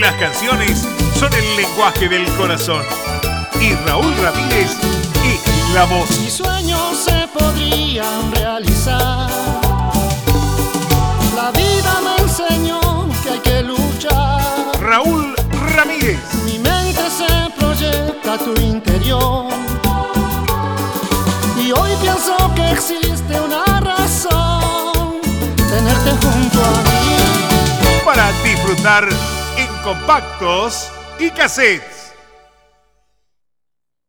Las canciones son el lenguaje del corazón. Y Raúl Ramírez es la voz. Mis sueños se podrían realizar. La vida me enseñó que hay que luchar. Raúl Ramírez. Mi mente se proyecta a tu interior. Y hoy pienso que existe una razón. Tenerte junto a mí. Para disfrutar compactos y cassettes.